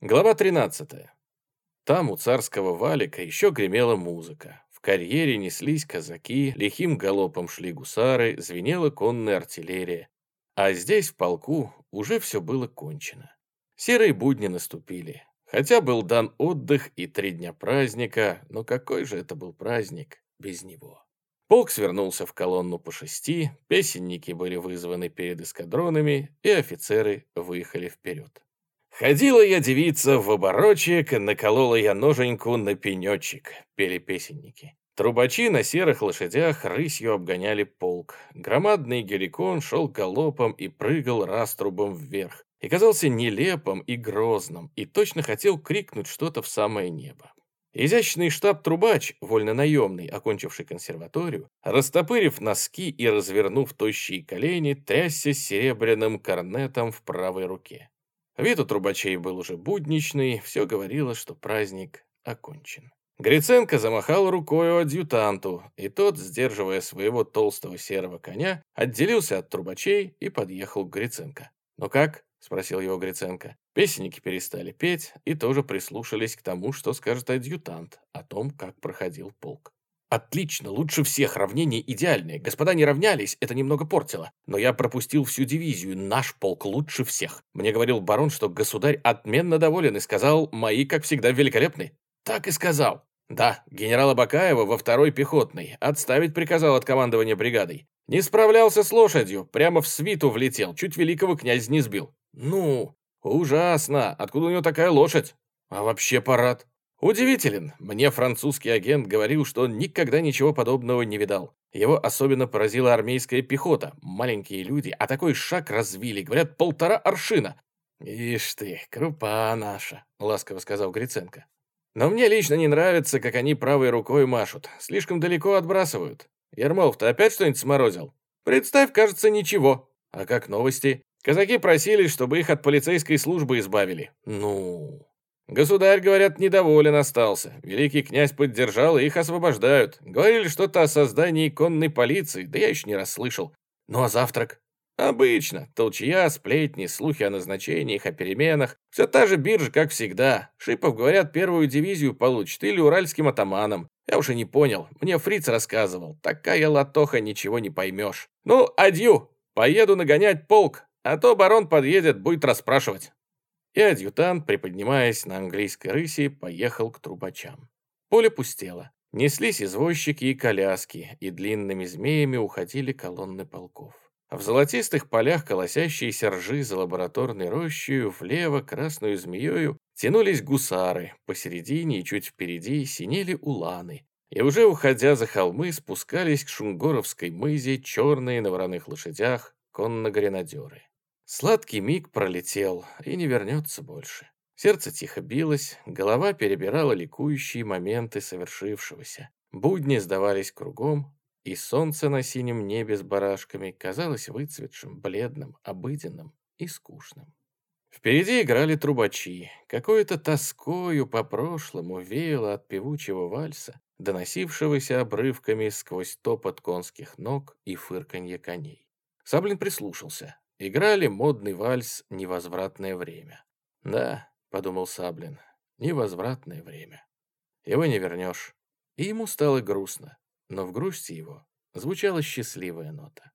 Глава 13. Там у царского валика еще гремела музыка. В карьере неслись казаки, лихим галопом шли гусары, звенела конная артиллерия. А здесь, в полку, уже все было кончено. Серые будни наступили. Хотя был дан отдых и три дня праздника, но какой же это был праздник без него? Полк свернулся в колонну по шести, песенники были вызваны перед эскадронами, и офицеры выехали вперед. «Ходила я девица в оборочек, наколола я ноженьку на пенечек», — пели песенники. Трубачи на серых лошадях рысью обгоняли полк. Громадный геликон шел галопом и прыгал раструбом вверх. И казался нелепым и грозным, и точно хотел крикнуть что-то в самое небо. Изящный штаб-трубач, вольнонаемный, окончивший консерваторию, растопырив носки и развернув тощие колени, трясся серебряным корнетом в правой руке. Вид у трубачей был уже будничный, все говорило, что праздник окончен. Гриценко замахал рукой адъютанту, и тот, сдерживая своего толстого серого коня, отделился от трубачей и подъехал к Гриценко. «Ну как?» — спросил его Гриценко. Песенники перестали петь и тоже прислушались к тому, что скажет адъютант о том, как проходил полк. Отлично, лучше всех, равнение идеальное. Господа не равнялись, это немного портило. Но я пропустил всю дивизию, наш полк лучше всех. Мне говорил барон, что государь отменно доволен и сказал, мои, как всегда, великолепны. Так и сказал. Да, генерала Бакаева во второй пехотной. Отставить приказал от командования бригадой. Не справлялся с лошадью, прямо в свиту влетел, чуть великого князя не сбил. Ну, ужасно. Откуда у него такая лошадь? А вообще парад. Удивителен. Мне французский агент говорил, что он никогда ничего подобного не видал. Его особенно поразила армейская пехота. Маленькие люди, а такой шаг развили, говорят, полтора аршина. «Ишь ты, крупа наша», — ласково сказал Гриценко. «Но мне лично не нравится, как они правой рукой машут. Слишком далеко отбрасывают. Ермолов, ты опять что-нибудь сморозил? Представь, кажется, ничего. А как новости? Казаки просили, чтобы их от полицейской службы избавили. Ну...» Государь, говорят, недоволен остался. Великий князь поддержал, и их освобождают. Говорили что-то о создании конной полиции, да я еще не расслышал. Ну а завтрак? Обычно. Толчья, сплетни, слухи о назначениях, о переменах. Все та же биржа, как всегда. Шипов, говорят, первую дивизию получит или уральским атаманом. Я уже не понял. Мне фриц рассказывал. Такая латоха, ничего не поймешь. Ну, адью. Поеду нагонять полк, а то барон подъедет, будет расспрашивать и адъютант, приподнимаясь на английской рыси, поехал к трубачам. Поле пустело. Неслись извозчики и коляски, и длинными змеями уходили колонны полков. В золотистых полях колосящиеся ржи за лабораторной рощью, влево красную змеёю тянулись гусары, посередине и чуть впереди синели уланы, и уже уходя за холмы спускались к Шунгоровской мызе черные на вороных лошадях конно-гренадеры. Сладкий миг пролетел и не вернется больше. Сердце тихо билось, голова перебирала ликующие моменты совершившегося. Будни сдавались кругом, и солнце на синем небе с барашками казалось выцветшим, бледным, обыденным и скучным. Впереди играли трубачи. Какой-то тоскою по прошлому веяло от певучего вальса, доносившегося обрывками сквозь топот конских ног и фырканье коней. Саблин прислушался. Играли модный вальс «Невозвратное время». «Да», — подумал Саблин, — «невозвратное время. Его не вернешь». И ему стало грустно, но в грусти его звучала счастливая нота.